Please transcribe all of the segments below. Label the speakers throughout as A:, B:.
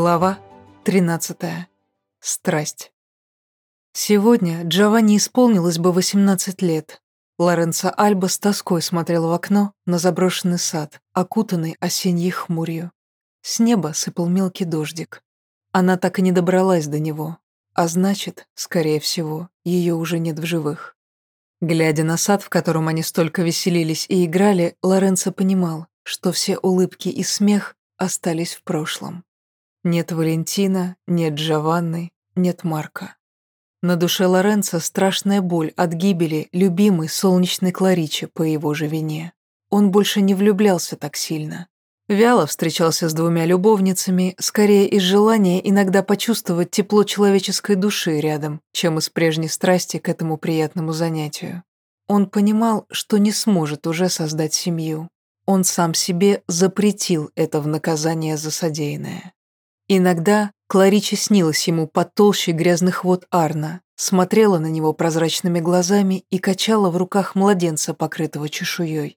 A: Глава 13. Страсть. Сегодня Джованни исполнилось бы 18 лет. Лоренцо Альба с тоской смотрел в окно на заброшенный сад, окутанный осенней хмурью. С неба сыпал мелкий дождик. Она так и не добралась до него, а значит, скорее всего, ее уже нет в живых. Глядя на сад, в котором они столько веселились и играли, Лоренцо понимал, что все улыбки и смех остались в прошлом. Нет Валентина, нет Джованны, нет Марка. На душе Лоренцо страшная боль от гибели любимой солнечной Кларичи по его же вине. Он больше не влюблялся так сильно. Вяло встречался с двумя любовницами, скорее из желания иногда почувствовать тепло человеческой души рядом, чем из прежней страсти к этому приятному занятию. Он понимал, что не сможет уже создать семью. Он сам себе запретил это в наказание за содеянное. Иногда Кларича снилась ему под толщей грязных вод Арна, смотрела на него прозрачными глазами и качала в руках младенца, покрытого чешуей.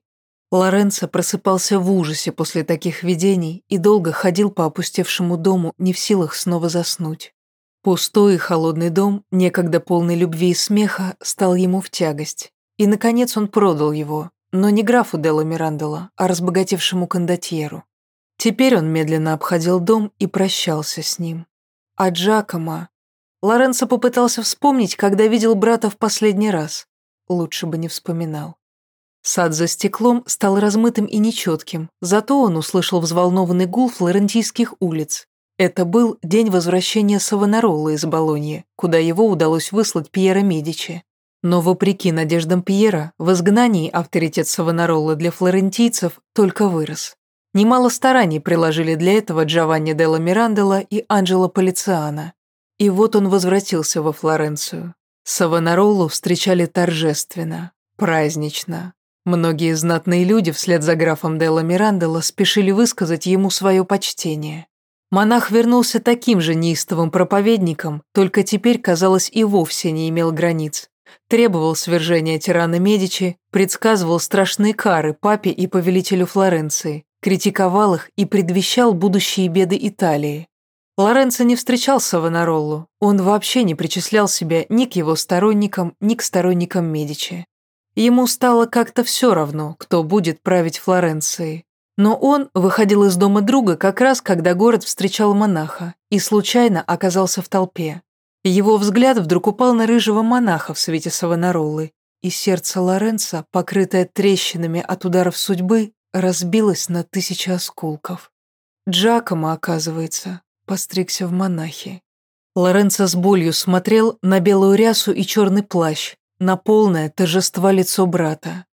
A: Лоренцо просыпался в ужасе после таких видений и долго ходил по опустевшему дому, не в силах снова заснуть. Пустой и холодный дом, некогда полный любви и смеха, стал ему в тягость. И, наконец, он продал его, но не графу Делла Мирандола, а разбогатевшему кондотьеру. Теперь он медленно обходил дом и прощался с ним. А Джакома... Лоренцо попытался вспомнить, когда видел брата в последний раз. Лучше бы не вспоминал. Сад за стеклом стал размытым и нечетким, зато он услышал взволнованный гул флорентийских улиц. Это был день возвращения Савонаролла из Болоньи, куда его удалось выслать Пьера Медичи. Но вопреки надеждам Пьера, в изгнании авторитет Савонаролла для флорентийцев только вырос. Немало стараний приложили для этого Джованни Делла Мирандела и Анджело Полициано. И вот он возвратился во Флоренцию. Савонаролу встречали торжественно, празднично. Многие знатные люди вслед за графом Делла Мирандела спешили высказать ему свое почтение. Монах вернулся таким же неистовым проповедником, только теперь, казалось, и вовсе не имел границ. Требовал свержения тирана Медичи, предсказывал страшные кары папе и повелителю Флоренции, критиковал их и предвещал будущие беды Италии. Лоренцо не встречал Савонароллу, он вообще не причислял себя ни к его сторонникам, ни к сторонникам Медичи. Ему стало как-то все равно, кто будет править Флоренцией. Но он выходил из дома друга как раз, когда город встречал монаха, и случайно оказался в толпе. Его взгляд вдруг упал на рыжего монаха в свете Савонароллы, и сердце Лоренца, покрытое трещинами от ударов судьбы, разбилась на тысячи осколков. Джакомо, оказывается, постригся в монахи. Лоренцо с болью смотрел на белую рясу и черный плащ, на полное торжество лицо брата.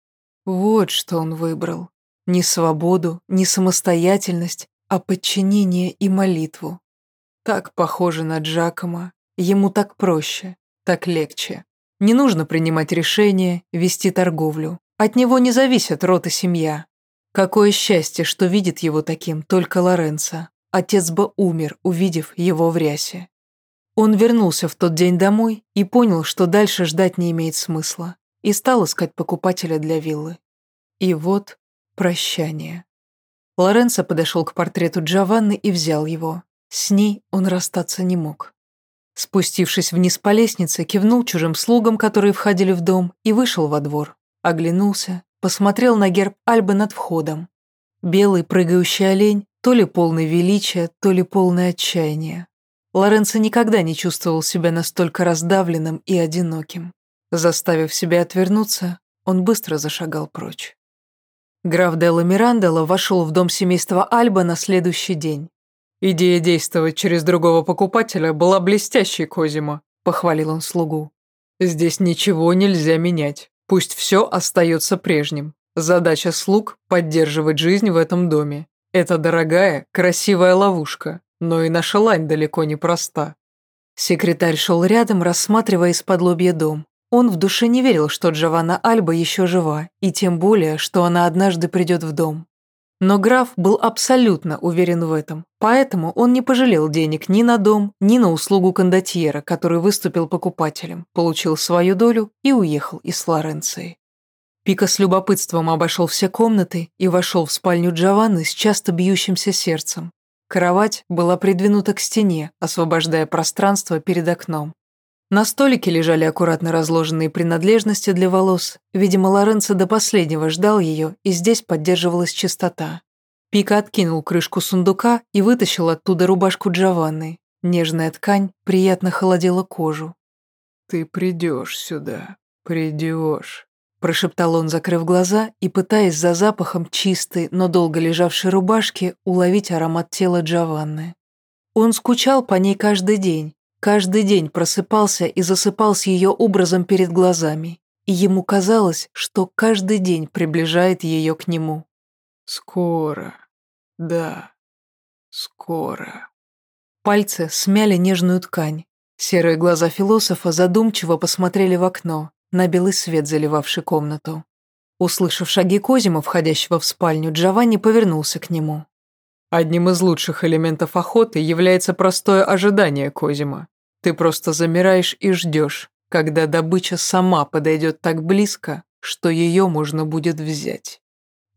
A: Вот что он выбрал. Не свободу, не самостоятельность, а подчинение и молитву. Так похоже на Джакома. Ему так проще, так легче. Не нужно принимать решения, вести торговлю. От него не зависят род и семья. Какое счастье, что видит его таким только Лоренцо. Отец бы умер, увидев его в рясе. Он вернулся в тот день домой и понял, что дальше ждать не имеет смысла, и стал искать покупателя для виллы. И вот прощание. Лоренцо подошел к портрету Джованны и взял его. С ней он расстаться не мог. Спустившись вниз по лестнице, кивнул чужим слугам, которые входили в дом, и вышел во двор. Оглянулся, посмотрел на герб Альбы над входом. Белый прыгающий олень, то ли полный величия, то ли полное отчаяния. Лоренцо никогда не чувствовал себя настолько раздавленным и одиноким. Заставив себя отвернуться, он быстро зашагал прочь. Граф Делла Мирандела вошел в дом семейства Альба на следующий день. «Идея действовать через другого покупателя была блестящей, Козима», – похвалил он слугу. «Здесь ничего нельзя менять. Пусть все остается прежним. Задача слуг – поддерживать жизнь в этом доме. Это дорогая, красивая ловушка, но и наша лань далеко не проста. Секретарь шел рядом, рассматривая из-под лобья дом. Он в душе не верил, что Джованна Альба еще жива, и тем более, что она однажды придет в дом. Но граф был абсолютно уверен в этом, поэтому он не пожалел денег ни на дом, ни на услугу кондотьера, который выступил покупателем, получил свою долю и уехал из Флоренции. Пика с любопытством обошел все комнаты и вошел в спальню Джованны с часто бьющимся сердцем. Кровать была придвинута к стене, освобождая пространство перед окном. На столике лежали аккуратно разложенные принадлежности для волос. Видимо, Лоренцо до последнего ждал ее, и здесь поддерживалась чистота. Пика откинул крышку сундука и вытащил оттуда рубашку Джованны. Нежная ткань приятно холодила кожу.
B: «Ты придешь сюда, придешь», –
A: прошептал он, закрыв глаза и пытаясь за запахом чистой, но долго лежавшей рубашки уловить аромат тела Джованны. Он скучал по ней каждый день, каждый день просыпался и засыпал с ее образом перед глазами, и ему казалось, что каждый день приближает ее к нему.
B: «Скоро, да, скоро».
A: Пальцы смяли нежную ткань. Серые глаза философа задумчиво посмотрели в окно, на белый свет, заливавший комнату. Услышав шаги Козима, входящего в спальню, Джованни повернулся к нему.
B: «Одним из лучших элементов охоты является простое ожидание Козима. Ты просто замираешь и ждешь, когда добыча сама подойдет так близко, что ее можно будет взять.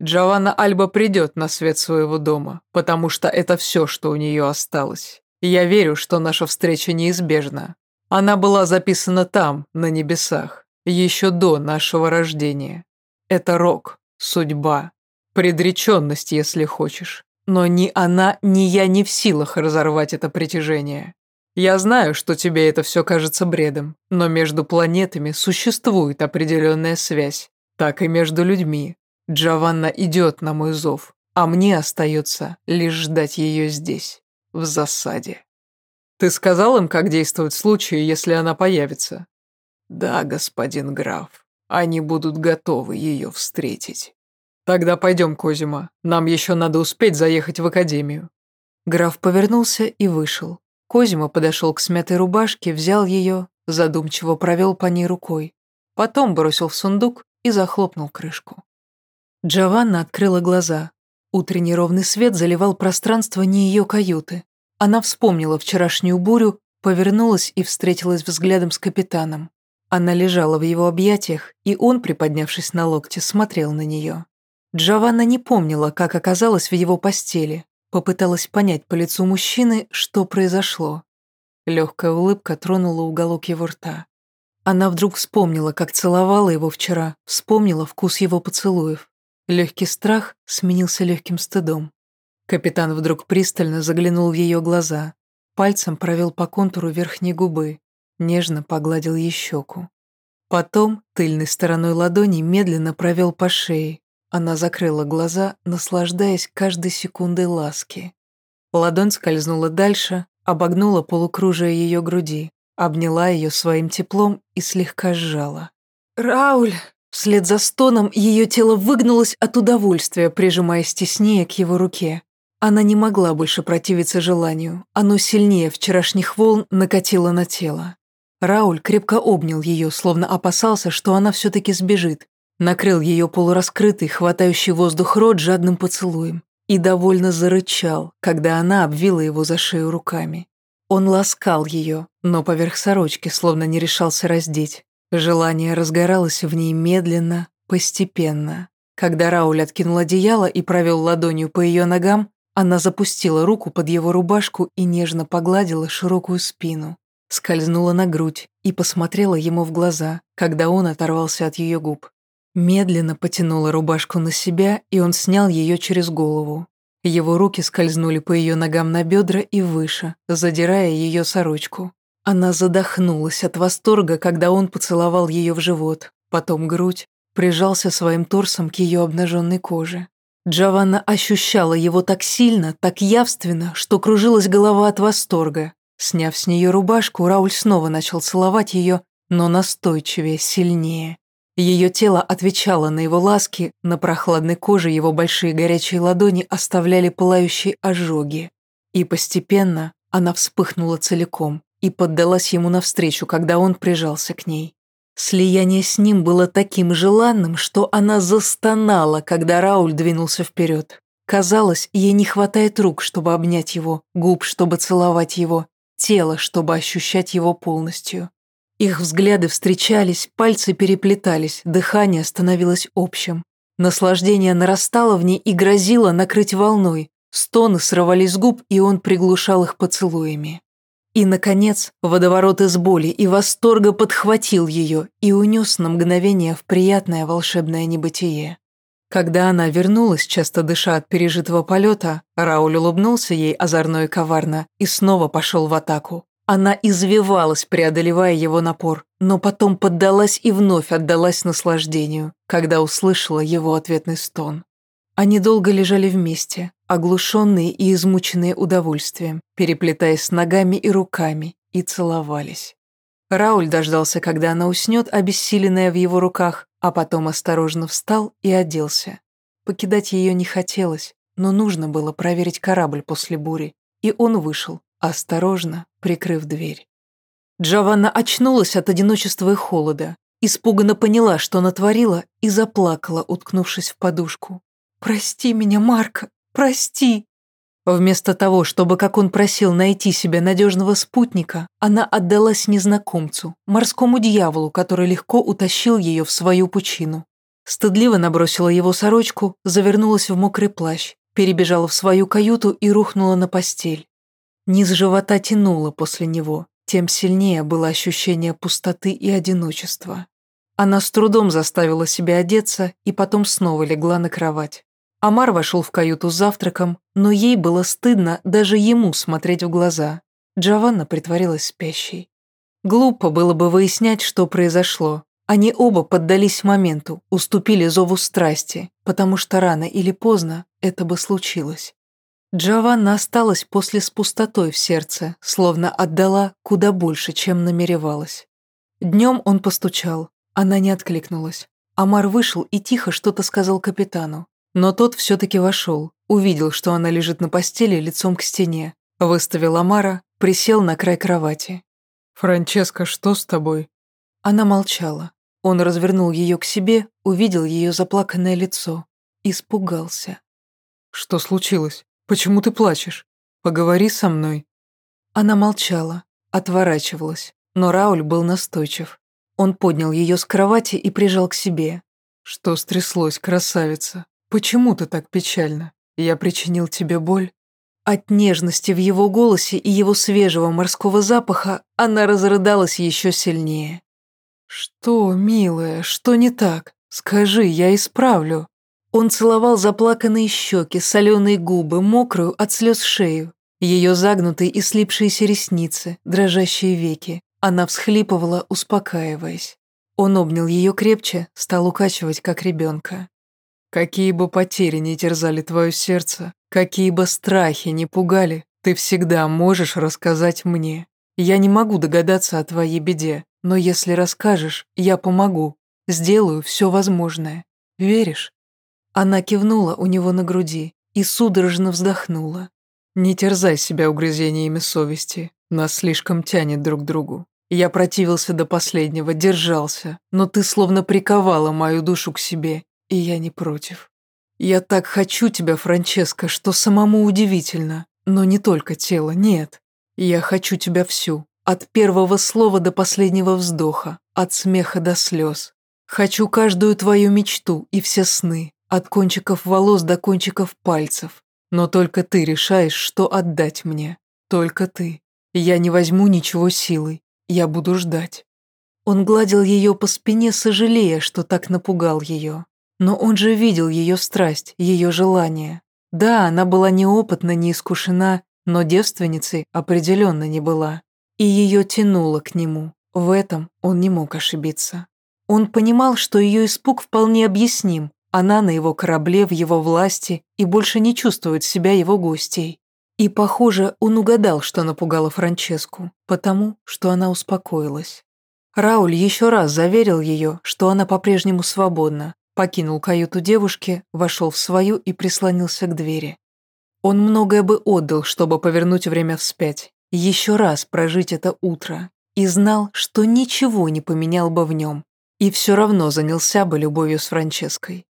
B: Джованна Альба придет на свет своего дома, потому что это все, что у нее осталось. Я верю, что наша встреча неизбежна. Она была записана там, на небесах, еще до нашего рождения. Это рок, судьба, предреченность, если хочешь. Но ни она, ни я не в силах разорвать это притяжение. Я знаю, что тебе это все кажется бредом, но между планетами существует определенная связь, так и между людьми. Джованна идет на мой зов, а мне остается лишь ждать ее здесь в засаде. Ты сказал им, как действовать в случае, если она появится? Да, господин граф, они будут готовы ее встретить. Тогда пойдем, Козима, нам еще надо успеть заехать в академию.
A: Граф повернулся и вышел. Козима подошел к смятой рубашке, взял ее, задумчиво провел по ней рукой. Потом бросил в сундук и захлопнул крышку. Джованна открыла глаза. Утренний ровный свет заливал пространство не ее каюты. Она вспомнила вчерашнюю бурю, повернулась и встретилась взглядом с капитаном. Она лежала в его объятиях, и он, приподнявшись на локте, смотрел на нее. Джованна не помнила, как оказалась в его постели, попыталась понять по лицу мужчины, что произошло. Легкая улыбка тронула уголок его рта. Она вдруг вспомнила, как целовала его вчера, вспомнила вкус его поцелуев. Легкий страх сменился легким стыдом. Капитан вдруг пристально заглянул в ее глаза, пальцем провел по контуру верхней губы, нежно погладил ей щеку. Потом тыльной стороной ладони медленно провел по шее. Она закрыла глаза, наслаждаясь каждой секундой ласки. Ладонь скользнула дальше, обогнула полукружие ее груди, обняла ее своим теплом и слегка сжала. «Рауль!» Вслед за стоном ее тело выгнулось от удовольствия, прижимаясь теснее к его руке. Она не могла больше противиться желанию. Оно сильнее вчерашних волн накатило на тело. Рауль крепко обнял ее, словно опасался, что она все-таки сбежит. Накрыл ее полураскрытый, хватающий воздух рот жадным поцелуем. И довольно зарычал, когда она обвила его за шею руками. Он ласкал ее, но поверх сорочки, словно не решался раздеть. Желание разгоралось в ней медленно, постепенно. Когда Рауль откинул одеяло и провел ладонью по ее ногам, она запустила руку под его рубашку и нежно погладила широкую спину. Скользнула на грудь и посмотрела ему в глаза, когда он оторвался от ее губ. Медленно потянула рубашку на себя, и он снял ее через голову. Его руки скользнули по ее ногам на бедра и выше, задирая ее сорочку. Она задохнулась от восторга, когда он поцеловал ее в живот, потом грудь, прижался своим торсом к ее обнаженной коже. Джованна ощущала его так сильно, так явственно, что кружилась голова от восторга. Сняв с нее рубашку, Рауль снова начал целовать ее, но настойчивее, сильнее. Ее тело отвечало на его ласки, на прохладной коже его большие горячие ладони оставляли пылающие ожоги. И постепенно она вспыхнула целиком, и поддалась ему навстречу, когда он прижался к ней. Слияние с ним было таким желанным, что она застонала, когда Рауль двинулся вперед. Казалось, ей не хватает рук, чтобы обнять его, губ, чтобы целовать его, тела, чтобы ощущать его полностью. Их взгляды встречались, пальцы переплетались, дыхание становилось общим. Наслаждение нарастало в ней и грозило накрыть волной, Стоны срывались с губ, и он приглушал их поцелуями. И, наконец, водоворот из боли и восторга подхватил ее и унес на мгновение в приятное волшебное небытие. Когда она вернулась, часто дыша от пережитого полета, Рауль улыбнулся ей озорно и коварно и снова пошел в атаку. Она извивалась, преодолевая его напор, но потом поддалась и вновь отдалась наслаждению, когда услышала его ответный стон. Они долго лежали вместе, оглушенные и измученные удовольствием, переплетаясь ногами и руками, и целовались. Рауль дождался, когда она уснет, обессиленная в его руках, а потом осторожно встал и оделся. Покидать ее не хотелось, но нужно было проверить корабль после бури, и он вышел, осторожно прикрыв дверь. Джованна очнулась от одиночества и холода, испуганно поняла, что натворила, и заплакала, уткнувшись в подушку. «Прости меня, Марка, прости!» Вместо того, чтобы, как он просил, найти себе надежного спутника, она отдалась незнакомцу, морскому дьяволу, который легко утащил ее в свою пучину. Стыдливо набросила его сорочку, завернулась в мокрый плащ, перебежала в свою каюту и рухнула на постель. Низ живота тянуло после него, тем сильнее было ощущение пустоты и одиночества. Она с трудом заставила себя одеться и потом снова легла на кровать. Амар вошел в каюту с завтраком, но ей было стыдно даже ему смотреть в глаза. Джованна притворилась спящей. Глупо было бы выяснять, что произошло. Они оба поддались моменту, уступили зову страсти, потому что рано или поздно это бы случилось. Джованна осталась после с пустотой в сердце, словно отдала куда больше, чем намеревалась. Днем он постучал, она не откликнулась. Амар вышел и тихо что-то сказал капитану. Но тот все-таки вошел, увидел, что она лежит на постели лицом к стене, выставил Амара, присел на край кровати.
B: «Франческа, что с тобой?»
A: Она молчала. Он развернул ее к себе, увидел ее заплаканное лицо. Испугался.
B: «Что случилось? Почему ты плачешь? Поговори со мной».
A: Она молчала, отворачивалась, но Рауль был настойчив. Он поднял ее с кровати и прижал к себе.
B: «Что стряслось, красавица? «Почему ты так печально? Я причинил тебе боль?»
A: От нежности в его голосе и его свежего морского запаха она разрыдалась еще сильнее. «Что, милая, что не так? Скажи, я исправлю». Он целовал заплаканные щеки, соленые губы, мокрую от слез шею, ее загнутые и слипшиеся ресницы, дрожащие веки. Она всхлипывала, успокаиваясь. Он обнял ее крепче, стал укачивать, как ребенка.
B: Какие бы потери не терзали твое сердце, какие бы страхи не пугали, ты всегда можешь рассказать мне. Я не могу догадаться о твоей беде, но если расскажешь, я помогу. Сделаю все возможное. Веришь?»
A: Она кивнула у него на груди и судорожно вздохнула.
B: «Не терзай себя угрызениями совести. Нас слишком тянет друг к другу. Я противился до последнего, держался, но ты словно приковала мою душу к себе, и я не против. Я так хочу тебя, Франческа, что самому удивительно. Но не только тело, нет. Я хочу тебя всю. От первого слова до последнего вздоха, от смеха до слез. Хочу каждую твою мечту и все сны, от кончиков волос до кончиков пальцев. Но только ты решаешь, что отдать мне. Только ты. Я не возьму ничего силой. Я буду ждать.
A: Он гладил ее по спине, сожалея, что так напугал ее. Но он же видел ее страсть, ее желание. Да, она была неопытна, не искушена, но девственницей определенно не была. И ее тянуло к нему. В этом он не мог ошибиться. Он понимал, что ее испуг вполне объясним. Она на его корабле, в его власти и больше не чувствует себя его гостей. И, похоже, он угадал, что напугало Франческу, потому что она успокоилась. Рауль еще раз заверил ее, что она по-прежнему свободна, Покинул каюту девушки, вошел в свою и прислонился к двери. Он многое бы отдал, чтобы повернуть время вспять, еще раз прожить это утро, и знал, что ничего не поменял бы в нем, и все равно занялся бы любовью с Франческой.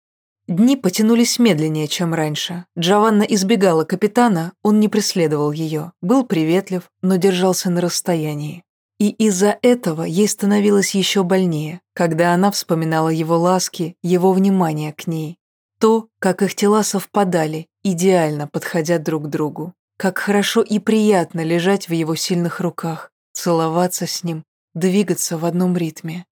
A: Дни потянулись медленнее, чем раньше. Джованна избегала капитана, он не преследовал ее, был приветлив, но держался на расстоянии. И из-за этого ей становилось еще больнее, когда она вспоминала его ласки, его внимание к ней. То, как их тела совпадали, идеально подходя друг к другу. Как хорошо и приятно лежать в его сильных руках, целоваться с ним, двигаться в одном ритме.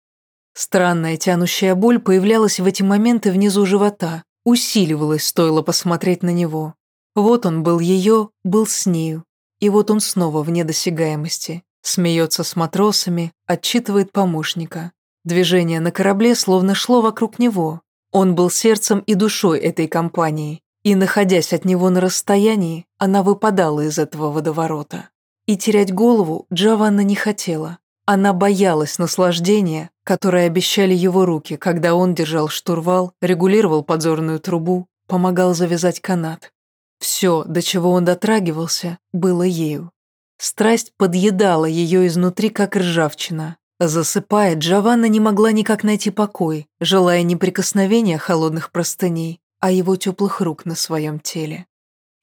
A: Странная тянущая боль появлялась в эти моменты внизу живота, усиливалась, стоило посмотреть на него. Вот он был ее, был с нею. И вот он снова вне досягаемости. Смеется с матросами, отчитывает помощника. Движение на корабле словно шло вокруг него. Он был сердцем и душой этой компании, и, находясь от него на расстоянии, она выпадала из этого водоворота. И терять голову Джованна не хотела. Она боялась наслаждения, которое обещали его руки, когда он держал штурвал, регулировал подзорную трубу, помогал завязать канат. Все, до чего он дотрагивался, было ею. Страсть подъедала ее изнутри, как ржавчина. Засыпая, Джованна не могла никак найти покой, желая не прикосновения холодных простыней, а его теплых рук на своем теле.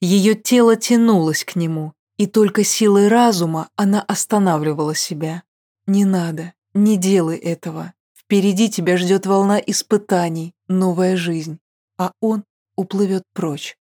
A: Ее тело тянулось к нему, и только силой разума она останавливала себя. «Не надо, не делай этого. Впереди тебя ждет волна испытаний, новая жизнь, а он уплывет прочь».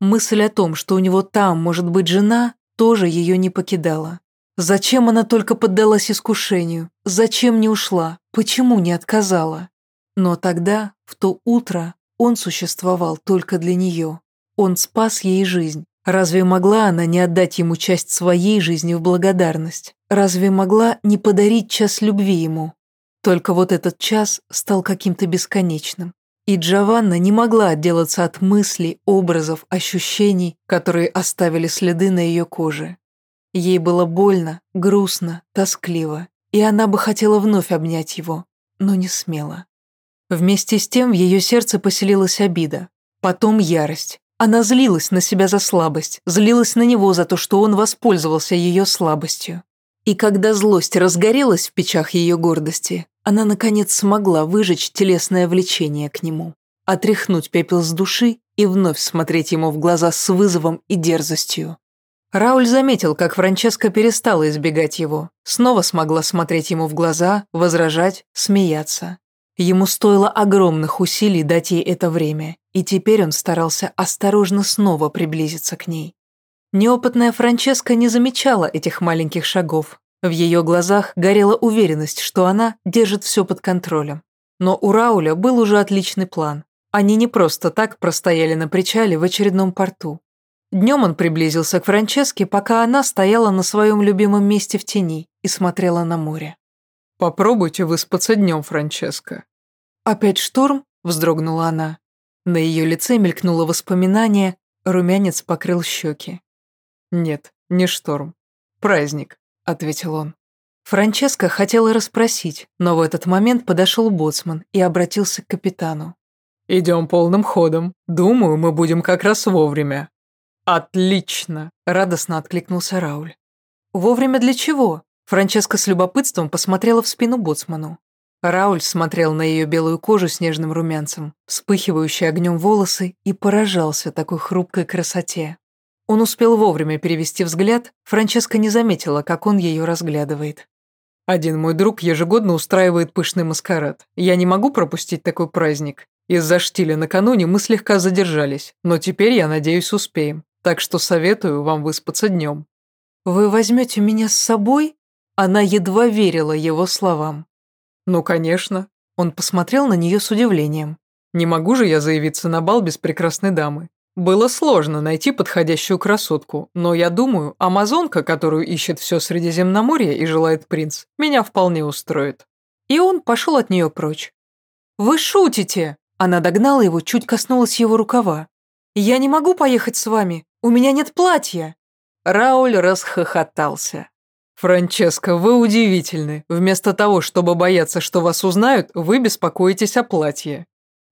A: Мысль о том, что у него там может быть жена, тоже ее не покидала. Зачем она только поддалась искушению? Зачем не ушла? Почему не отказала? Но тогда, в то утро, он существовал только для нее. Он спас ей жизнь. Разве могла она не отдать ему часть своей жизни в благодарность? Разве могла не подарить час любви ему? Только вот этот час стал каким-то бесконечным. И Джованна не могла отделаться от мыслей, образов, ощущений, которые оставили следы на ее коже. Ей было больно, грустно, тоскливо, и она бы хотела вновь обнять его, но не смела. Вместе с тем в ее сердце поселилась обида, потом ярость. Она злилась на себя за слабость, злилась на него за то, что он воспользовался ее слабостью. И когда злость разгорелась в печах ее гордости, она, наконец, смогла выжечь телесное влечение к нему, отряхнуть пепел с души и вновь смотреть ему в глаза с вызовом и дерзостью. Рауль заметил, как Франческа перестала избегать его, снова смогла смотреть ему в глаза, возражать, смеяться. Ему стоило огромных усилий дать ей это время, и теперь он старался осторожно снова приблизиться к ней. Неопытная Франческа не замечала этих маленьких шагов, в ее глазах горела уверенность, что она держит все под контролем. Но у Рауля был уже отличный план. Они не просто так простояли на причале в очередном порту. Днем он приблизился к Франческе, пока она стояла на своем любимом месте в тени и смотрела на море.
B: «Попробуйте выспаться днем, Франческа».
A: «Опять шторм?» – вздрогнула она. На ее лице мелькнуло воспоминание, румянец покрыл щеки.
B: «Нет, не шторм. Праздник. — ответил он.
A: Франческа хотела расспросить, но в этот момент подошел боцман и обратился к капитану.
B: «Идем полным ходом. Думаю, мы будем как раз вовремя». «Отлично!» – радостно откликнулся Рауль.
A: «Вовремя для чего?» Франческа с любопытством посмотрела в спину боцману. Рауль смотрел на ее белую кожу с нежным румянцем, вспыхивающие огнем волосы, и поражался такой хрупкой красоте. Он успел вовремя перевести взгляд, Франческа не заметила, как он ее разглядывает.
B: «Один мой друг ежегодно устраивает пышный маскарад. Я не могу пропустить такой праздник. Из-за штиля накануне мы слегка задержались, но теперь, я надеюсь, успеем. Так что советую вам выспаться днем».
A: «Вы возьмете меня с собой?» Она едва верила его словам.
B: «Ну, конечно». Он посмотрел на нее с удивлением. «Не могу же я заявиться на бал без прекрасной дамы. Было сложно найти подходящую красотку, но я думаю, амазонка, которую ищет все Средиземноморье и желает принц, меня вполне устроит.
A: И он пошел от нее прочь. «Вы шутите!» Она догнала его, чуть коснулась его рукава. «Я не могу поехать с вами, у меня нет платья!»
B: Рауль расхохотался. «Франческо, вы удивительны. Вместо того, чтобы бояться, что вас узнают, вы беспокоитесь о платье».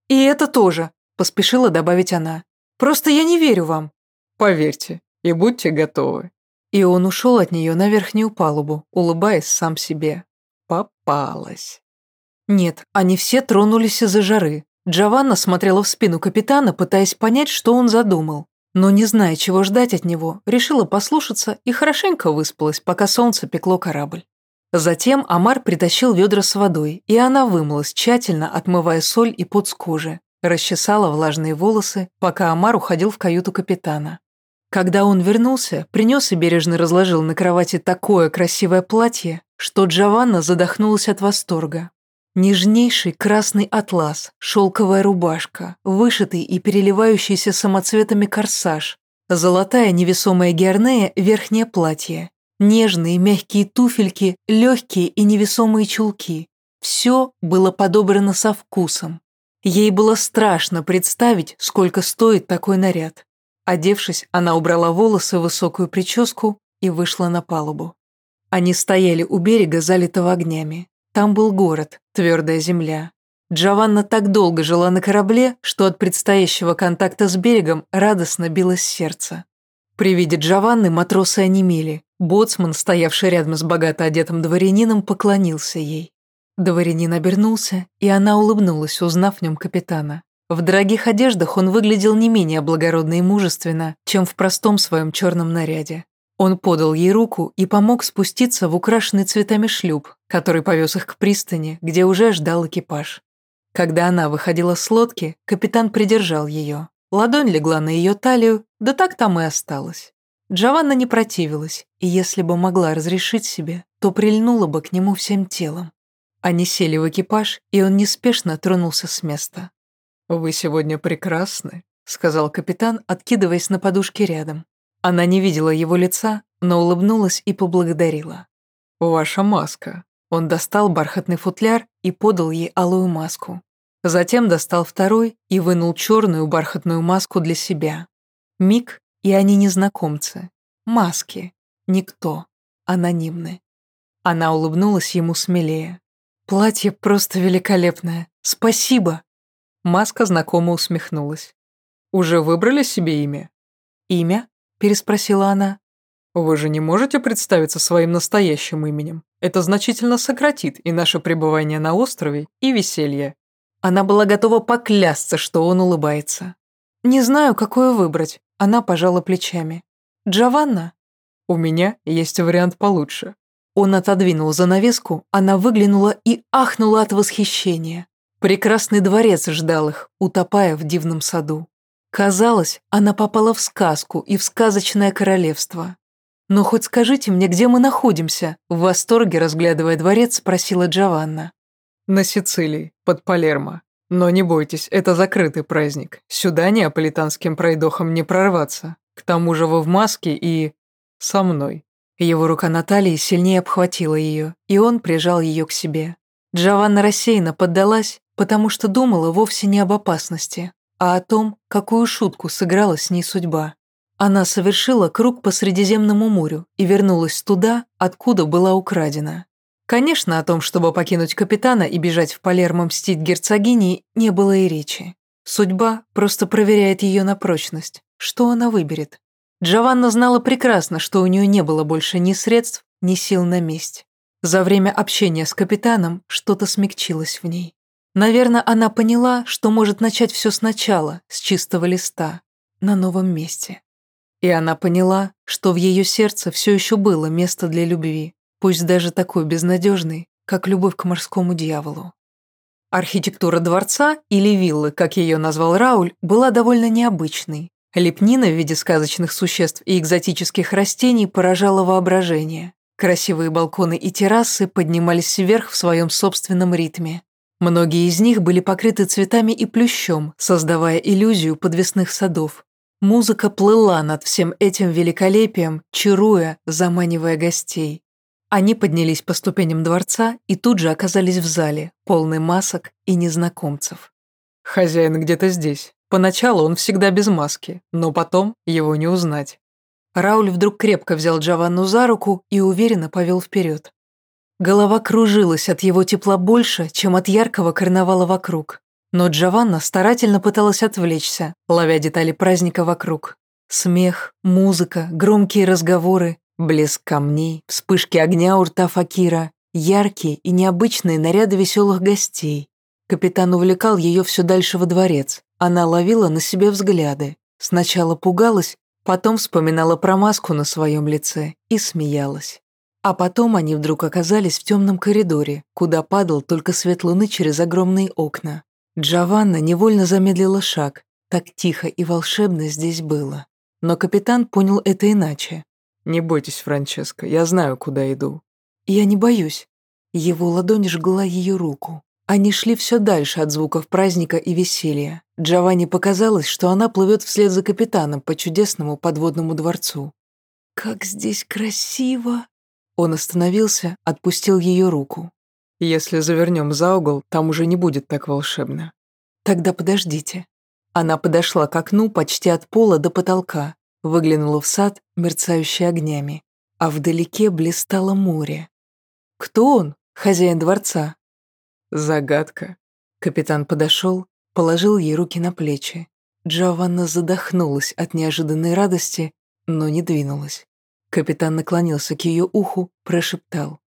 A: «И это тоже», – поспешила добавить она. Просто я не верю вам».
B: «Поверьте, и будьте готовы».
A: И он ушел от нее на верхнюю палубу, улыбаясь сам себе. Попалась. Нет, они все тронулись из-за жары. Джованна смотрела в спину капитана, пытаясь понять, что он задумал. Но не зная, чего ждать от него, решила послушаться и хорошенько выспалась, пока солнце пекло корабль. Затем Амар притащил ведра с водой, и она вымылась, тщательно отмывая соль и пот с кожи. Расчесала влажные волосы, пока Амар уходил в каюту капитана. Когда он вернулся, принес и бережно разложил на кровати такое красивое платье, что Джованна задохнулась от восторга. Нежнейший красный атлас, шелковая рубашка, вышитый и переливающийся самоцветами корсаж, золотая невесомая георнея верхнее платье, нежные мягкие туфельки, легкие и невесомые чулки. Все было подобрано со вкусом. Ей было страшно представить, сколько стоит такой наряд. Одевшись, она убрала волосы высокую прическу и вышла на палубу. Они стояли у берега, залитого огнями. Там был город, твердая земля. Джованна так долго жила на корабле, что от предстоящего контакта с берегом радостно билось сердце. При виде Джованны матросы онемели. Боцман, стоявший рядом с богато одетым дворянином, поклонился ей. Дворянин обернулся, и она улыбнулась, узнав в нем капитана. В дорогих одеждах он выглядел не менее благородно и мужественно, чем в простом своем черном наряде. Он подал ей руку и помог спуститься в украшенный цветами шлюп, который повез их к пристани, где уже ждал экипаж. Когда она выходила с лодки, капитан придержал ее. Ладонь легла на ее талию, да так там и осталась. Джованна не противилась, и если бы могла разрешить себе, то прильнула бы к нему всем телом. Они сели в экипаж, и он неспешно тронулся с места.
B: «Вы сегодня прекрасны», — сказал капитан, откидываясь на подушке рядом.
A: Она не видела его лица, но улыбнулась и поблагодарила.
B: «Ваша маска».
A: Он достал бархатный футляр и подал ей алую маску. Затем достал второй и вынул черную бархатную маску для себя. Миг, и они незнакомцы. Маски. Никто. Анонимны. Она улыбнулась ему смелее. «Платье просто великолепное. Спасибо!»
B: Маска знакомо усмехнулась. «Уже выбрали себе имя?»
A: «Имя?» переспросила она.
B: «Вы же не можете представиться своим настоящим именем. Это значительно сократит и наше пребывание на острове, и веселье».
A: Она была готова поклясться, что он улыбается. «Не знаю, какое выбрать», — она пожала плечами. «Джованна?»
B: «У меня есть вариант получше».
A: Он отодвинул занавеску, она выглянула и ахнула от восхищения. Прекрасный дворец ждал их, утопая в дивном саду. Казалось, она попала в сказку и в сказочное королевство. «Но хоть скажите мне, где мы находимся?» В восторге, разглядывая дворец, спросила Джованна.
B: «На Сицилии, под Палермо. Но не бойтесь, это закрытый праздник. Сюда неаполитанским пройдохам не прорваться. К тому же вы в маске и... со мной».
A: Его рука Натальи сильнее обхватила ее, и он прижал ее к себе. Джованна рассеянно поддалась, потому что думала вовсе не об опасности, а о том, какую шутку сыграла с ней судьба. Она совершила круг по Средиземному морю и вернулась туда, откуда была украдена. Конечно, о том, чтобы покинуть капитана и бежать в Палермо мстить герцогини, не было и речи. Судьба просто проверяет ее на прочность. Что она выберет? Джованна знала прекрасно, что у нее не было больше ни средств, ни сил на месть. За время общения с капитаном что-то смягчилось в ней. Наверное, она поняла, что может начать все сначала, с чистого листа, на новом месте. И она поняла, что в ее сердце все еще было место для любви, пусть даже такой безнадежной, как любовь к морскому дьяволу. Архитектура дворца, или виллы, как ее назвал Рауль, была довольно необычной. Лепнина в виде сказочных существ и экзотических растений поражала воображение. Красивые балконы и террасы поднимались вверх в своем собственном ритме. Многие из них были покрыты цветами и плющом, создавая иллюзию подвесных садов. Музыка плыла над всем этим великолепием, чаруя, заманивая гостей. Они поднялись по ступеням дворца и тут же оказались в зале, полный масок и незнакомцев.
B: «Хозяин где-то здесь. Поначалу он всегда без маски, но потом его не узнать».
A: Рауль вдруг крепко взял Джованну за руку и уверенно повел вперед. Голова кружилась от его тепла больше, чем от яркого карнавала вокруг. Но Джованна старательно пыталась отвлечься, ловя детали праздника вокруг. Смех, музыка, громкие разговоры, блеск камней, вспышки огня у рта Факира, яркие и необычные наряды веселых гостей. Капитан увлекал ее все дальше во дворец. Она ловила на себе взгляды. Сначала пугалась, потом вспоминала про маску на своем лице и смеялась. А потом они вдруг оказались в темном коридоре, куда падал только свет луны через огромные окна. Джованна невольно замедлила шаг, так тихо и волшебно здесь было. Но капитан понял это иначе.
B: «Не бойтесь, Франческо, я знаю, куда иду».
A: «Я не боюсь». Его ладонь жгла ее руку. Они шли все дальше от звуков праздника и веселья. Джованни показалось, что она плывет вслед за капитаном по чудесному подводному дворцу. «Как здесь красиво!» Он остановился, отпустил ее руку.
B: «Если завернем за угол, там уже не будет так волшебно».
A: «Тогда подождите». Она подошла к окну почти от пола до потолка, выглянула в сад, мерцающий огнями, а вдалеке блистало море. «Кто он, хозяин дворца?»
B: «Загадка».
A: Капитан подошел, положил ей руки на плечи. Джованна задохнулась от неожиданной радости, но не двинулась. Капитан наклонился к ее уху, прошептал.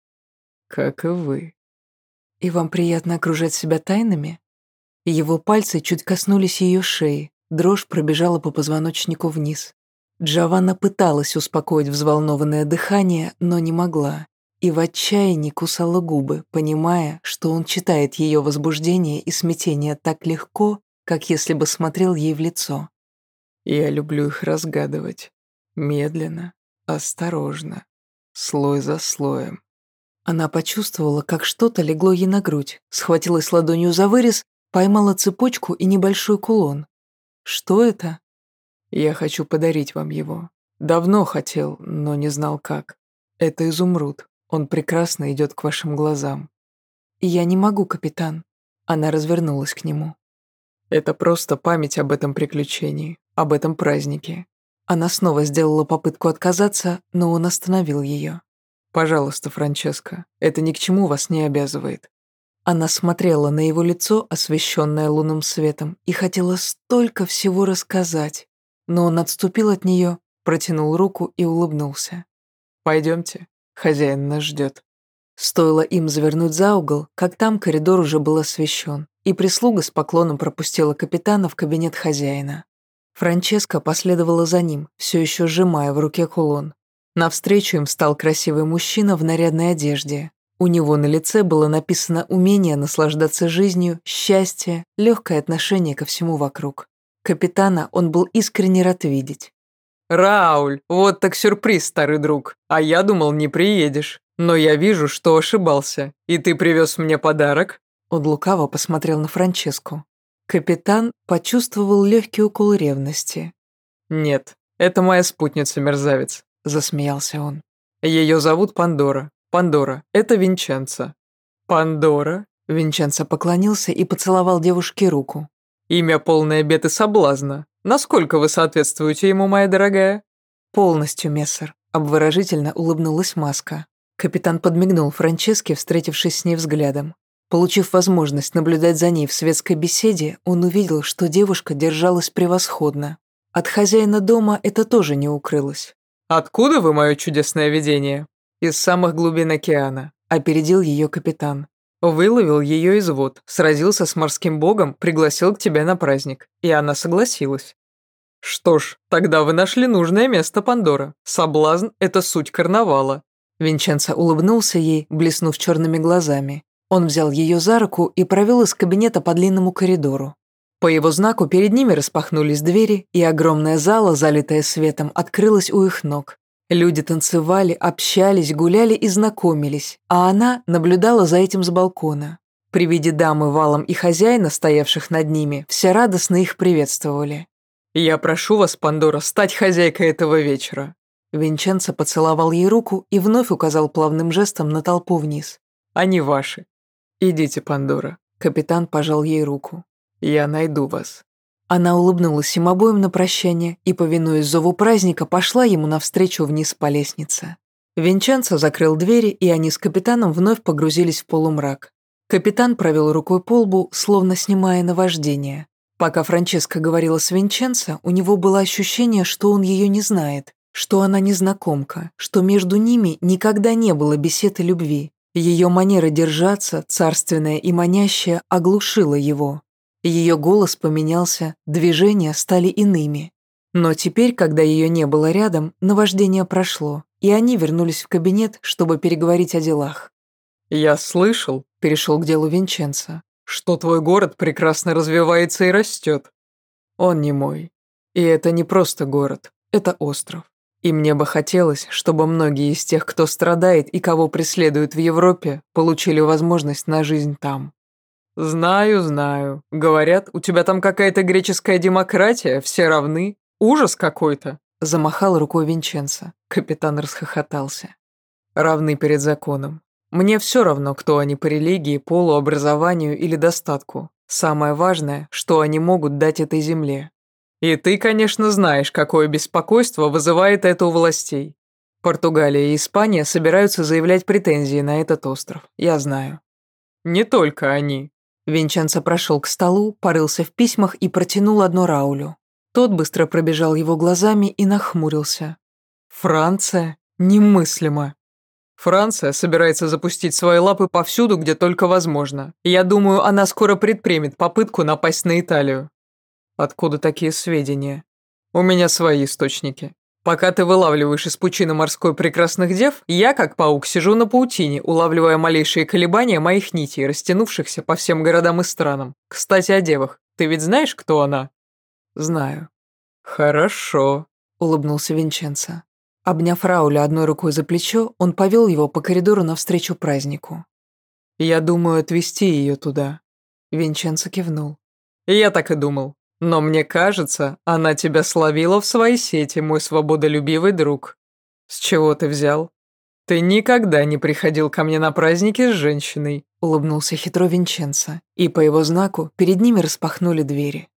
B: «Как и вы».
A: «И вам приятно окружать себя тайнами?» Его пальцы чуть коснулись ее шеи, дрожь пробежала по позвоночнику вниз. Джованна пыталась успокоить взволнованное дыхание, но не могла и в отчаянии кусала губы, понимая, что он читает ее возбуждение и смятение так легко, как если бы смотрел ей в лицо.
B: «Я люблю их разгадывать. Медленно, осторожно, слой за слоем».
A: Она почувствовала, как что-то легло ей на грудь, схватилась ладонью за вырез, поймала цепочку и небольшой кулон. «Что это?»
B: «Я хочу подарить вам его. Давно хотел, но не знал как. Это изумруд. Он прекрасно идет к вашим глазам.
A: Я не могу, капитан. Она развернулась к нему.
B: Это просто память об этом приключении, об этом празднике.
A: Она снова сделала попытку отказаться, но он остановил ее.
B: «Пожалуйста, Франческо, это ни к чему вас не обязывает».
A: Она смотрела на его лицо, освещенное лунным светом, и хотела столько всего рассказать, но он отступил от нее, протянул руку и улыбнулся.
B: «Пойдемте, Хозяин нас ждет.
A: Стоило им завернуть за угол, как там коридор уже был освещен, и прислуга с поклоном пропустила капитана в кабинет хозяина. Франческа последовала за ним, все еще сжимая в руке кулон. Навстречу им встал красивый мужчина в нарядной одежде. У него на лице было написано умение наслаждаться жизнью, счастье, легкое отношение ко всему вокруг. Капитана он был искренне рад видеть.
B: «Рауль, вот так сюрприз, старый друг. А я думал, не приедешь. Но я вижу, что ошибался. И ты привез мне подарок?»
A: Он лукаво посмотрел на Франческу. Капитан почувствовал легкий укол ревности.
B: «Нет, это моя спутница-мерзавец», — засмеялся он. «Ее зовут Пандора. Пандора, это Винченца». «Пандора?»
A: Винченцо поклонился и поцеловал девушке руку.
B: «Имя полное бед и соблазна. Насколько вы соответствуете ему, моя дорогая?»
A: «Полностью, мессер», — обворожительно улыбнулась маска. Капитан подмигнул Франческе, встретившись с ней взглядом. Получив возможность наблюдать за ней в светской беседе, он увидел, что девушка держалась превосходно. От хозяина дома это тоже не укрылось.
B: «Откуда вы, мое чудесное видение?» «Из самых глубин океана», — опередил ее капитан. Выловил ее из вод, сразился с морским богом, пригласил к тебе на праздник, и она согласилась. Что ж, тогда вы нашли нужное место, Пандора. Соблазн – это суть карнавала.
A: Винченцо улыбнулся ей, блеснув черными глазами. Он взял ее за руку и провел из кабинета по длинному коридору. По его знаку перед ними распахнулись двери, и огромная зала, залитая светом, открылась у их ног. Люди танцевали, общались, гуляли и знакомились, а она наблюдала за этим с балкона. При виде дамы валом и хозяина, стоявших над ними, все радостно их приветствовали.
B: «Я прошу вас, Пандора, стать хозяйкой этого вечера».
A: Винченцо поцеловал ей руку и вновь указал плавным жестом на толпу вниз.
B: «Они ваши. Идите, Пандора».
A: Капитан пожал ей руку.
B: «Я найду вас».
A: Она улыбнулась им обоим на прощание и, повинуясь зову праздника, пошла ему навстречу вниз по лестнице. Винчанцо закрыл двери, и они с капитаном вновь погрузились в полумрак. Капитан провел рукой по лбу, словно снимая наваждение. Пока Франческа говорила с Винченцо, у него было ощущение, что он ее не знает, что она незнакомка, что между ними никогда не было бесед и любви. Ее манера держаться, царственная и манящая, оглушила его. Ее голос поменялся, движения стали иными. Но теперь, когда ее не было рядом, наваждение прошло, и они вернулись в кабинет, чтобы переговорить о делах.
B: «Я слышал», —
A: перешел к делу Винченца,
B: что твой город прекрасно развивается и растет. Он не мой. И это не просто город, это остров. И мне бы хотелось, чтобы многие из тех, кто страдает и кого преследуют в Европе, получили возможность на жизнь там. Знаю, знаю. Говорят, у тебя там какая-то греческая демократия, все равны. Ужас какой-то. Замахал рукой Винченцо. Капитан расхохотался. Равны перед законом. Мне все равно, кто они по религии, полу, образованию или достатку. Самое важное, что они могут дать этой земле. И ты, конечно, знаешь, какое беспокойство вызывает это у властей. Португалия и Испания собираются заявлять претензии на этот остров. Я знаю. Не только они.
A: Винченцо прошел к столу, порылся в письмах и протянул одно Раулю. Тот быстро пробежал его глазами и нахмурился.
B: «Франция? Немыслимо. Франция собирается запустить свои лапы повсюду, где только возможно. Я думаю, она скоро предпримет попытку напасть на Италию. Откуда такие сведения? У меня свои источники. Пока ты вылавливаешь из пучины морской прекрасных дев, я, как паук, сижу на паутине, улавливая малейшие колебания моих нитей, растянувшихся по всем городам и странам. Кстати, о девах. Ты ведь знаешь, кто она?
A: Знаю.
B: Хорошо,
A: улыбнулся Винченцо. Обняв Рауля одной рукой за плечо, он повел его по коридору навстречу празднику.
B: «Я думаю отвезти ее туда», — Винченцо кивнул. «Я так и думал. Но мне кажется, она тебя словила в своей сети, мой свободолюбивый друг. С чего ты взял? Ты никогда не приходил ко мне на праздники с женщиной», —
A: улыбнулся хитро Винченцо, и по его знаку перед ними распахнули двери.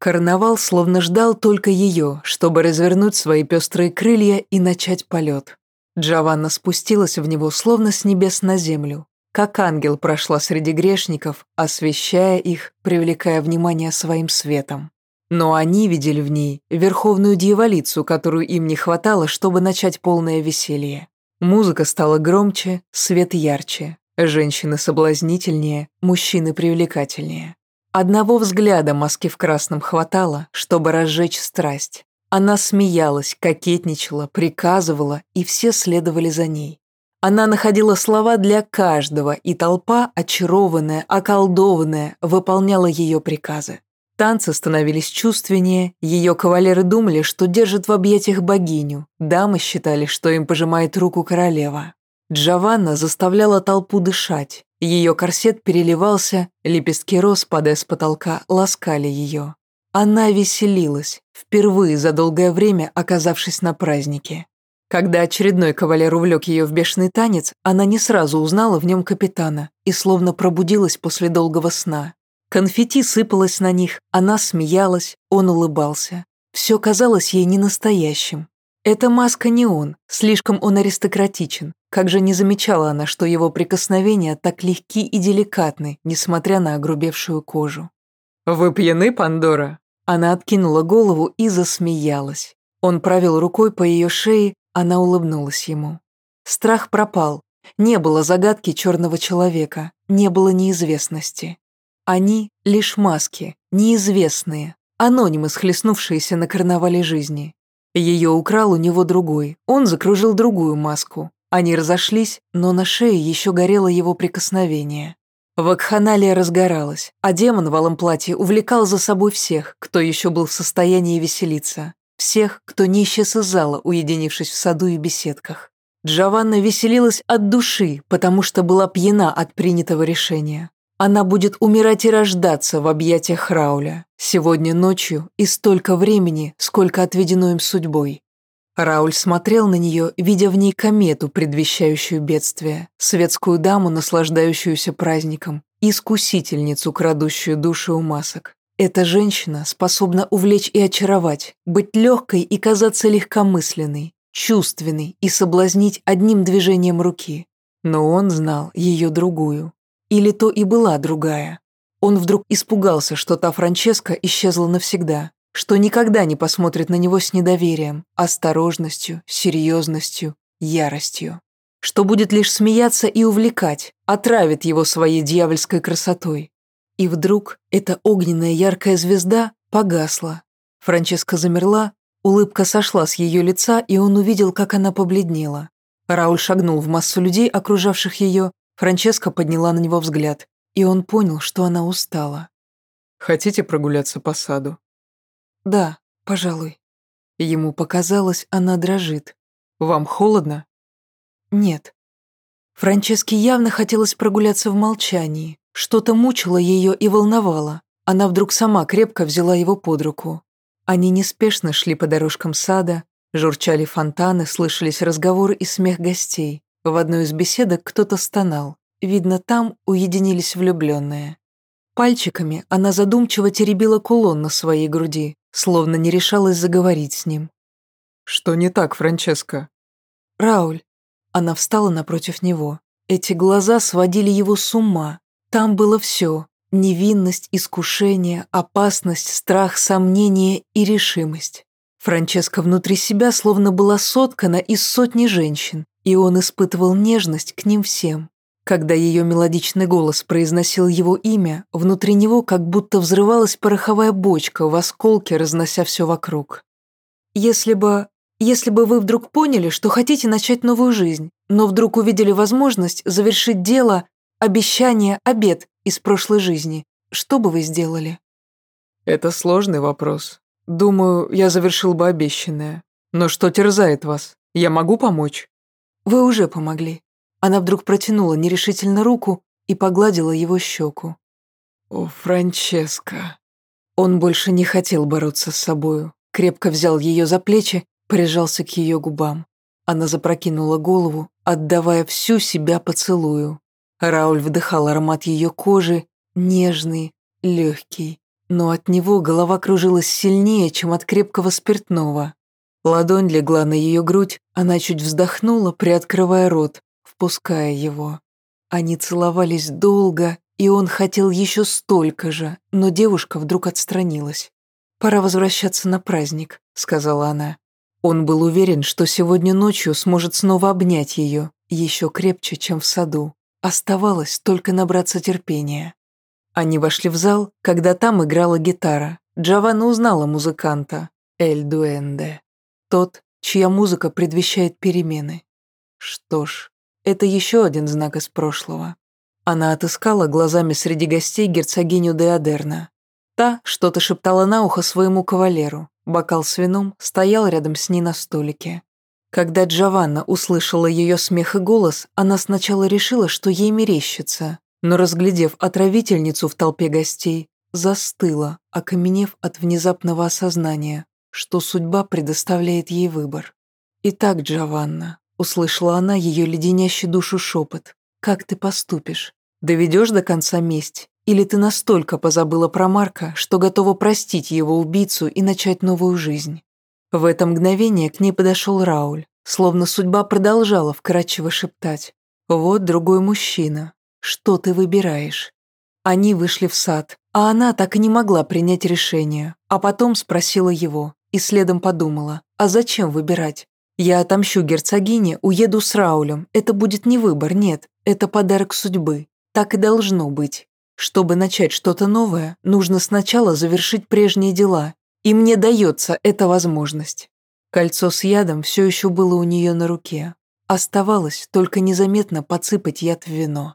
A: Карнавал словно ждал только ее, чтобы развернуть свои пестрые крылья и начать полет. Джованна спустилась в него словно с небес на землю. Как ангел прошла среди грешников, освещая их, привлекая внимание своим светом. Но они видели в ней верховную дьяволицу, которую им не хватало, чтобы начать полное веселье. Музыка стала громче, свет ярче, женщины соблазнительнее, мужчины привлекательнее. Одного взгляда маски в красном хватало, чтобы разжечь страсть. Она смеялась, кокетничала, приказывала, и все следовали за ней. Она находила слова для каждого, и толпа, очарованная, околдованная, выполняла ее приказы. Танцы становились чувственнее, ее кавалеры думали, что держат в объятиях богиню, дамы считали, что им пожимает руку королева. Джованна заставляла толпу дышать, ее корсет переливался, лепестки роз, падая с потолка, ласкали ее. Она веселилась, впервые за долгое время оказавшись на празднике. Когда очередной кавалер увлек ее в бешеный танец, она не сразу узнала в нем капитана и словно пробудилась после долгого сна. Конфетти сыпалось на них, она смеялась, он улыбался. Все казалось ей ненастоящим. Эта маска не он, слишком он аристократичен. Как же не замечала она, что его прикосновения так легки и деликатны, несмотря на огрубевшую кожу.
B: «Вы пьяны, Пандора?»
A: Она откинула голову и засмеялась. Он провел рукой по ее шее, она улыбнулась ему. Страх пропал. Не было загадки черного человека, не было неизвестности. Они — лишь маски, неизвестные, анонимы, схлестнувшиеся на карнавале жизни. Ее украл у него другой, он закружил другую маску. Они разошлись, но на шее еще горело его прикосновение. Вакханалия разгоралась, а демон в алом платье увлекал за собой всех, кто еще был в состоянии веселиться. Всех, кто не исчез из зала, уединившись в саду и беседках. Джованна веселилась от души, потому что была пьяна от принятого решения. Она будет умирать и рождаться в объятиях Рауля. Сегодня ночью и столько времени, сколько отведено им судьбой. Рауль смотрел на нее, видя в ней комету, предвещающую бедствие, светскую даму, наслаждающуюся праздником, искусительницу, крадущую души у масок. Эта женщина способна увлечь и очаровать, быть легкой и казаться легкомысленной, чувственной и соблазнить одним движением руки. Но он знал ее другую, или то и была другая. Он вдруг испугался, что та Франческа исчезла навсегда, что никогда не посмотрит на него с недоверием, осторожностью, серьезностью, яростью. Что будет лишь смеяться и увлекать, отравит его своей дьявольской красотой. И вдруг эта огненная яркая звезда погасла. Франческа замерла, улыбка сошла с ее лица, и он увидел, как она побледнела. Рауль шагнул в массу людей, окружавших ее, Франческа подняла на него взгляд. и он понял, что она устала.
B: «Хотите прогуляться по саду?»
A: «Да, пожалуй». Ему показалось, она дрожит.
B: «Вам холодно?»
A: «Нет». Франческе явно хотелось прогуляться в молчании. Что-то мучило ее и волновало. Она вдруг сама крепко взяла его под руку. Они неспешно шли по дорожкам сада, журчали фонтаны, слышались разговоры и смех гостей. В одной из беседок кто-то стонал. Видно, там уединились влюбленные. Пальчиками она задумчиво теребила кулон на своей груди, словно не решалась заговорить с ним.
B: «Что не так, Франческа?»
A: «Рауль». Она встала напротив него. Эти глаза сводили его с ума. Там было все. Невинность, искушение, опасность, страх, сомнение и решимость. Франческа внутри себя словно была соткана из сотни женщин, и он испытывал нежность к ним всем. Когда ее мелодичный голос произносил его имя, внутри него как будто взрывалась пороховая бочка в осколке, разнося все вокруг. «Если бы... если бы вы вдруг поняли, что хотите начать новую жизнь, но вдруг увидели возможность завершить дело, обещание, обед из прошлой жизни, что бы вы сделали?»
B: «Это сложный вопрос. Думаю, я завершил бы обещанное. Но что терзает вас? Я могу помочь?»
A: «Вы уже помогли. Она вдруг протянула нерешительно руку и погладила его щеку.
B: «О, Франческа!»
A: Он больше не хотел бороться с собою. Крепко взял ее за плечи, прижался к ее губам. Она запрокинула голову, отдавая всю себя поцелую. Рауль вдыхал аромат ее кожи, нежный, легкий. Но от него голова кружилась сильнее, чем от крепкого спиртного. Ладонь легла на ее грудь, она чуть вздохнула, приоткрывая рот, впуская его. Они целовались долго, и он хотел еще столько же, но девушка вдруг отстранилась. «Пора возвращаться на праздник», — сказала она. Он был уверен, что сегодня ночью сможет снова обнять ее, еще крепче, чем в саду. Оставалось только набраться терпения. Они вошли в зал, когда там играла гитара. Джованна узнала музыканта, Эль Дуэнде. Тот, чья музыка предвещает перемены. Что ж, это еще один знак из прошлого. Она отыскала глазами среди гостей герцогиню де Адерна. Та что-то шептала на ухо своему кавалеру. Бокал с вином стоял рядом с ней на столике. Когда Джованна услышала ее смех и голос, она сначала решила, что ей мерещится, но, разглядев отравительницу в толпе гостей, застыла, окаменев от внезапного осознания, что судьба предоставляет ей выбор. «Итак, Джованна, Услышала она ее леденящий душу шепот. «Как ты поступишь? Доведешь до конца месть? Или ты настолько позабыла про Марка, что готова простить его убийцу и начать новую жизнь?» В это мгновение к ней подошел Рауль, словно судьба продолжала вкрадчиво шептать. «Вот другой мужчина. Что ты выбираешь?» Они вышли в сад, а она так и не могла принять решение, а потом спросила его и следом подумала, а зачем выбирать? Я отомщу герцогине, уеду с Раулем. Это будет не выбор, нет. Это подарок судьбы. Так и должно быть. Чтобы начать что-то новое, нужно сначала завершить прежние дела. И мне дается эта возможность. Кольцо с ядом все еще было у нее на руке. Оставалось только незаметно подсыпать яд в вино.